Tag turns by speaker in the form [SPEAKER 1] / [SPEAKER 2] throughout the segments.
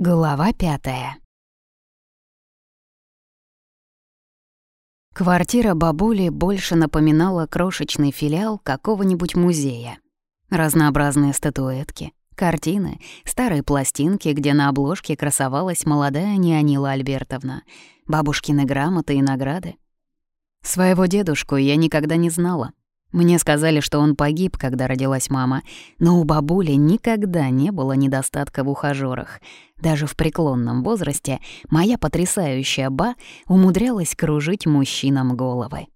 [SPEAKER 1] Глава пятая Квартира бабули больше напоминала крошечный филиал какого-нибудь музея. Разнообразные статуэтки, картины, старые пластинки, где на обложке красовалась молодая Неонила Альбертовна, бабушкины грамоты и награды. Своего дедушку я никогда не знала, мне сказали, что он погиб, когда родилась мама, но у бабули никогда не было недостатка в ухажёрах. Даже в преклонном возрасте моя потрясающая ба умудрялась кружить мужчинам головы.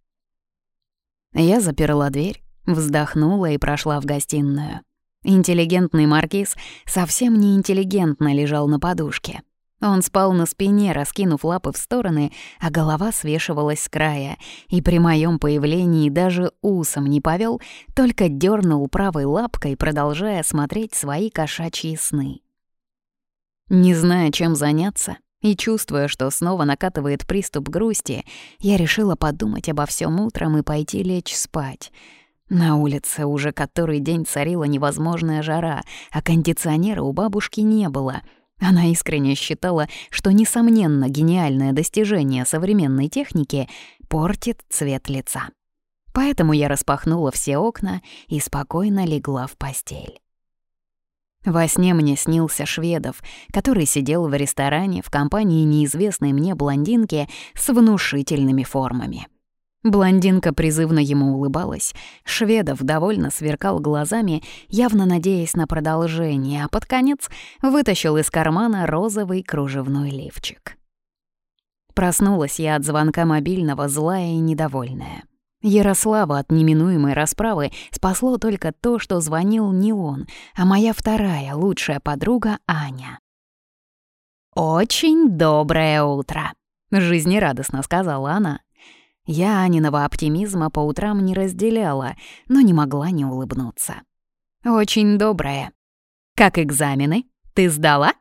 [SPEAKER 1] Я заперла дверь, вздохнула и прошла в гостиную. Интеллигентный маркиз совсем не интеллигентно лежал на подушке. Он спал на спине, раскинув лапы в стороны, а голова свешивалась с края, и при моем появлении даже усом не повел, только дернул правой лапкой, продолжая смотреть свои кошачьи сны. Не зная, чем заняться, и чувствуя, что снова накатывает приступ грусти, я решила подумать обо всем утром и пойти лечь спать. На улице уже который день царила невозможная жара, а кондиционера у бабушки не было — она искренне считала, что, несомненно, гениальное достижение современной техники портит цвет лица. Поэтому я распахнула все окна и спокойно легла в постель. Во сне мне снился Шведов, который сидел в ресторане в компании неизвестной мне блондинки с внушительными формами. Блондинка призывно ему улыбалась. Шведов довольно сверкал глазами, явно надеясь на продолжение, а под конец вытащил из кармана розовый кружевной лифчик. Проснулась я от звонка мобильного, злая и недовольная. Ярослава от неминуемой расправы спасло только то, что звонил не он, а моя вторая лучшая подруга Аня. «Очень доброе утро», — жизнерадостно сказала она. Я Аниного оптимизма по утрам не разделяла, но не могла не улыбнуться. «Очень добрая. Как экзамены? Ты сдала?»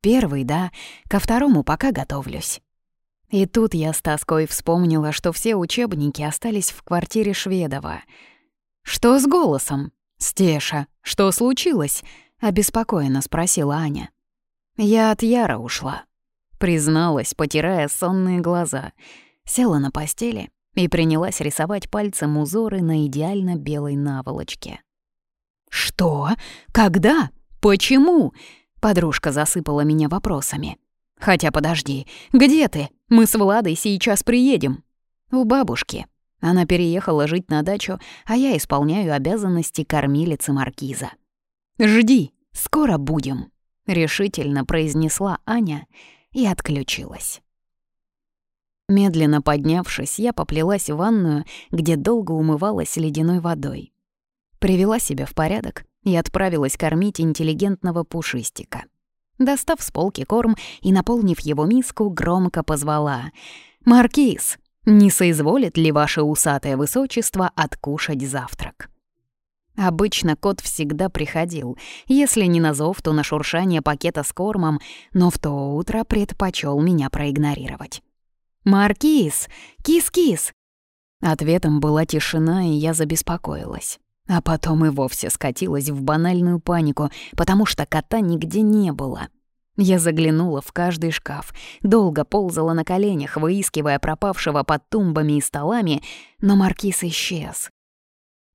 [SPEAKER 1] «Первый, да. Ко второму пока готовлюсь». И тут я с тоской вспомнила, что все учебники остались в квартире Шведова. «Что с голосом?» «Стеша, что случилось?» — обеспокоенно спросила Аня. «Я от Яра ушла», — призналась, потирая сонные глаза — села на постели и принялась рисовать пальцем узоры на идеально белой наволочке. «Что? Когда? Почему?» Подружка засыпала меня вопросами. «Хотя подожди, где ты? Мы с Владой сейчас приедем». «У бабушки». Она переехала жить на дачу, а я исполняю обязанности кормилицы маркиза. «Жди, скоро будем», — решительно произнесла Аня и отключилась. Медленно поднявшись, я поплелась в ванную, где долго умывалась ледяной водой. Привела себя в порядок и отправилась кормить интеллигентного пушистика. Достав с полки корм и наполнив его миску, громко позвала «Маркиз, не соизволит ли ваше усатое высочество откушать завтрак?» Обычно кот всегда приходил, если не на зов, то на шуршание пакета с кормом, но в то утро предпочел меня проигнорировать. «Маркиз! Кис-кис!» Ответом была тишина, и я забеспокоилась. А потом и вовсе скатилась в банальную панику, потому что кота нигде не было. Я заглянула в каждый шкаф, долго ползала на коленях, выискивая пропавшего под тумбами и столами, но маркиз исчез.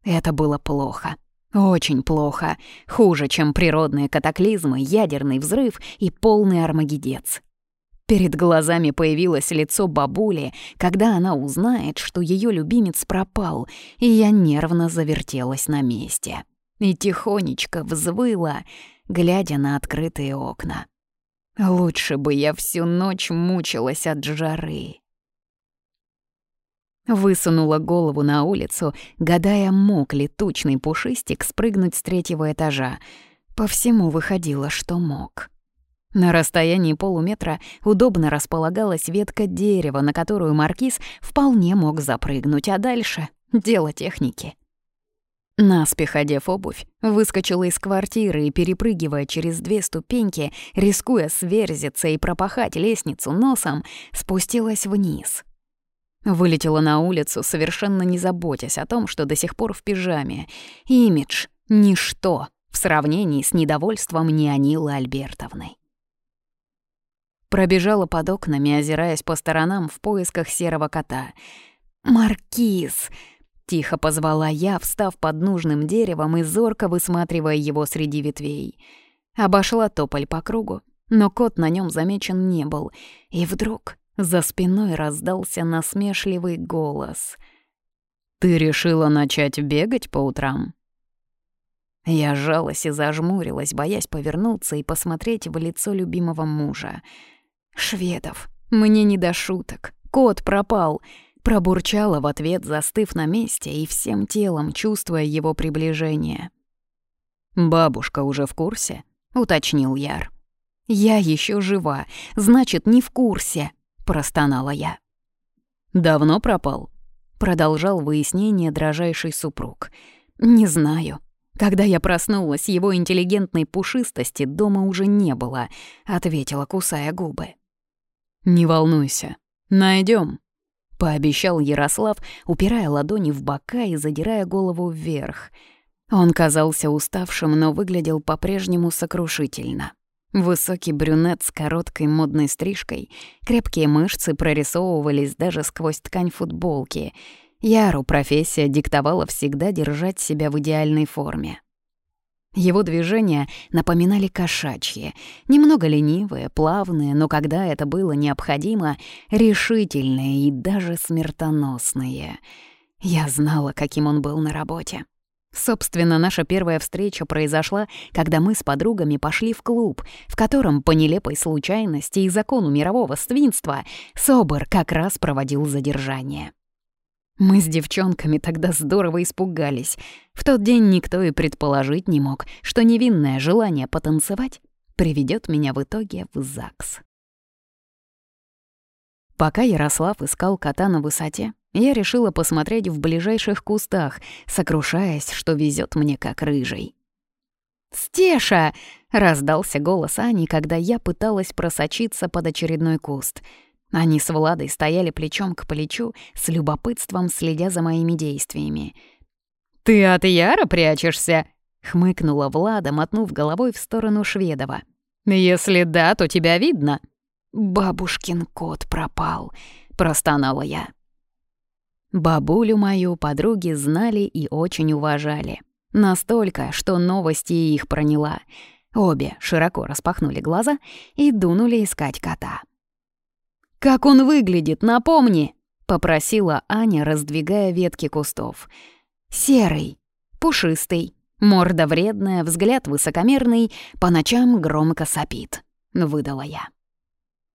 [SPEAKER 1] Это было плохо. Очень плохо. Хуже, чем природные катаклизмы, ядерный взрыв и полный армагедец. Перед глазами появилось лицо бабули, когда она узнает, что ее любимец пропал, и я нервно завертелась на месте. И тихонечко взвыла, глядя на открытые окна. Лучше бы я всю ночь мучилась от жары. Высунула голову на улицу, гадая, мог ли тучный пушистик спрыгнуть с третьего этажа. По всему выходило, что мог. На расстоянии полуметра удобно располагалась ветка дерева, на которую маркиз вполне мог запрыгнуть, а дальше — дело техники. Наспех одев обувь, выскочила из квартиры и, перепрыгивая через две ступеньки, рискуя сверзиться и пропахать лестницу носом, спустилась вниз. Вылетела на улицу, совершенно не заботясь о том, что до сих пор в пижаме. Имидж — ничто в сравнении с недовольством Неонилы Альбертовны. Пробежала под окнами, озираясь по сторонам в поисках серого кота. «Маркиз!» — тихо позвала я, встав под нужным деревом и зорко высматривая его среди ветвей. Обошла тополь по кругу, но кот на нем замечен не был. И вдруг за спиной раздался насмешливый голос. «Ты решила начать бегать по утрам?» Я сжалась и зажмурилась, боясь повернуться и посмотреть в лицо любимого мужа. «Шведов, мне не до шуток. Кот пропал!» Пробурчала в ответ, застыв на месте и всем телом чувствуя его приближение. «Бабушка уже в курсе?» — уточнил Яр. «Я еще жива, значит, не в курсе», — простонала я. «Давно пропал?» — продолжал выяснение дрожайший супруг. «Не знаю. Когда я проснулась, его интеллигентной пушистости дома уже не было», — ответила, кусая губы. «Не волнуйся, найдем, пообещал Ярослав, упирая ладони в бока и задирая голову вверх. Он казался уставшим, но выглядел по-прежнему сокрушительно. Высокий брюнет с короткой модной стрижкой, крепкие мышцы прорисовывались даже сквозь ткань футболки. Яру профессия диктовала всегда держать себя в идеальной форме. Его движения напоминали кошачьи, немного ленивые, плавные, но когда это было необходимо, решительные и даже смертоносные. Я знала, каким он был на работе. Собственно, наша первая встреча произошла, когда мы с подругами пошли в клуб, в котором по нелепой случайности и закону мирового свинства Собор как раз проводил задержание. Мы с девчонками тогда здорово испугались. В тот день никто и предположить не мог, что невинное желание потанцевать приведет меня в итоге в ЗАГС. Пока Ярослав искал кота на высоте, я решила посмотреть в ближайших кустах, сокрушаясь, что везет мне как рыжий. «Стеша!» — раздался голос Ани, когда я пыталась просочиться под очередной куст. Они с Владой стояли плечом к плечу, с любопытством следя за моими действиями. «Ты от Яра прячешься?» — хмыкнула Влада, мотнув головой в сторону Шведова. «Если да, то тебя видно». «Бабушкин кот пропал», — простонала я. Бабулю мою подруги знали и очень уважали. Настолько, что новости их проняла. Обе широко распахнули глаза и дунули искать кота. «Как он выглядит, напомни!» — попросила Аня, раздвигая ветки кустов. «Серый, пушистый, морда вредная, взгляд высокомерный, по ночам громко сопит», — выдала я.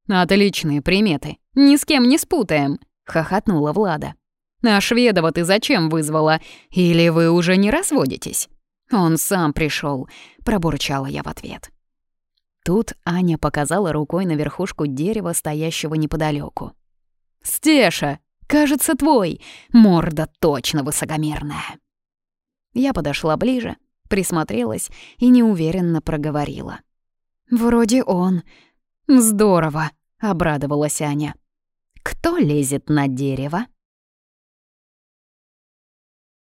[SPEAKER 1] «Отличные приметы, ни с кем не спутаем», — хохотнула Влада. «А Шведова ты зачем вызвала? Или вы уже не разводитесь?» «Он сам пришел, пробурчала я в ответ. Тут Аня показала рукой на верхушку дерева, стоящего неподалеку. «Стеша, кажется, твой. Морда точно высокомерная». Я подошла ближе, присмотрелась и неуверенно проговорила. «Вроде он. Здорово», — обрадовалась Аня. «Кто лезет на дерево?»